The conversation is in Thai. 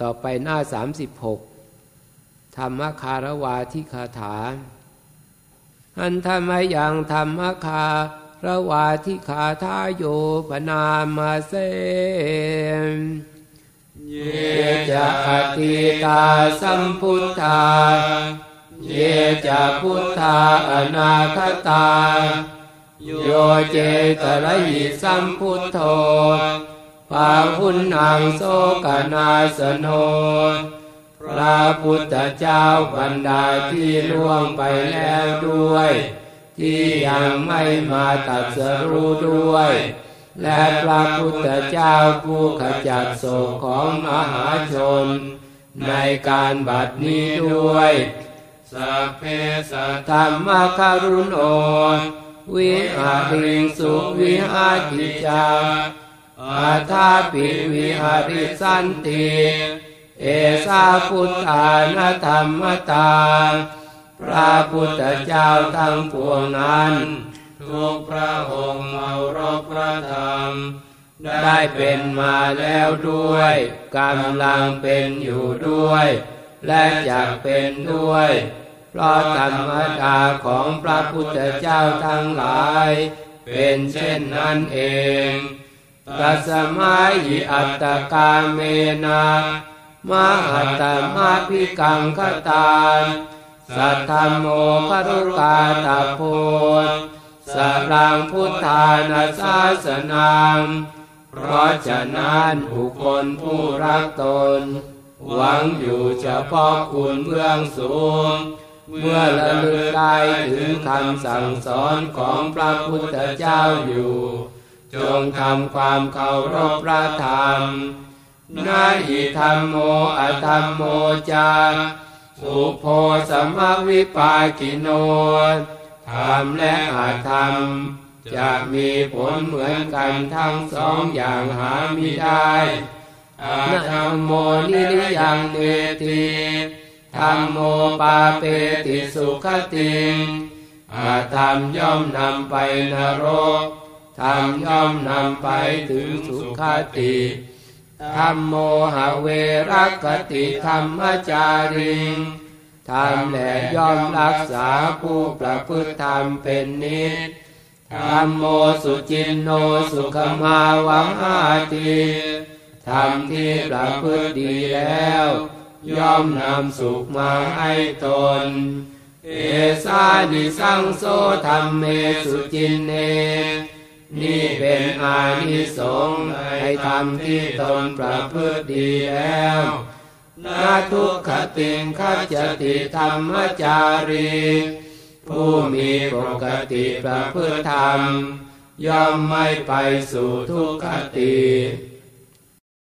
ต่อไปหน้าสามสิบหกธรรมคารวาที่คาถา อันธรรมยังธรรมคารวาที่คาทาโยปนามาเซเยจะอติตาสัมพุทธา เยจะพุทธาอนาคตา โยเจตระหิสัมพุทโธ ภาพุนนางโสกนาสโน พระพุทธเจ้าบรรดาที่ล่วงไปแล้วด้วย ที่ยังไม่มาตัดสรู้ด้วย และพระพุทธเจ้าผู้ขจัดโศกของมหาชน ในการบัดนี้ด้วยสัพเพสัตธรรมคารุณโอวิหาริงสุวิหาติจา อาทาปิวิหาริสันติเอสาพุทธานธรรมตา พระพุทธเจ้าทั้งปวงนั้น ทุกพระองค์เอารบพระธรรม ได้เป็นมาแล้วด้วยกำลังเป็นอยู่ด้วย และจะเป็นด้วย เพราะธรรมดาของพระพุทธเจ้าทั้งหลาย เป็นเช่นนั้นเอง ตัสมาหิอัตตกาเมนะมหัตมาพิกังคตาสัทธโมครุกาตาโพสรังพุทธานาสาสนังเพราะฉะนั้นบุคคลผู้รักตน หวังอยู่เฉพาะคุณเบื้องสูง เมื่อละลึกได้ถึงคำสั่งสอนของพระพุทธเจ้าอยู่ จงทำความเคารพพระธรรมนาหิธรรมโมอธรรมโมจาสุโพสมวิปากิโนธรรมและอาธรรม จะมีผลเหมือนกันทั้งสองอย่างหาไม่ได้อาธรรมโมนิยังเนติธรรมโมปาเปติสุขติงอาธรรมย่อมนำไปนรก ธรรมย่อมนำไปถึงสุขติธรรมโมหเวรักติธรรมจาริงธรรมแหละย่อมรักษาผู้ประพฤติธรรมเป็นนิสธรรมโมสุจินโนสุขมาวังอาติธรรมที่ประพฤติดีแล้ว ย่อมนำสุขมาให้ตน เอสานิสังโซธรรมเมสุจินเน นี่เป็นอานิสงส์ในธรรมที่ตนประพฤติดีแล้วนาทุกขติงขัจติธรรมจารี ผู้มีปกติประพฤติธรรม ย่อมไม่ไปสู่ทุกขติ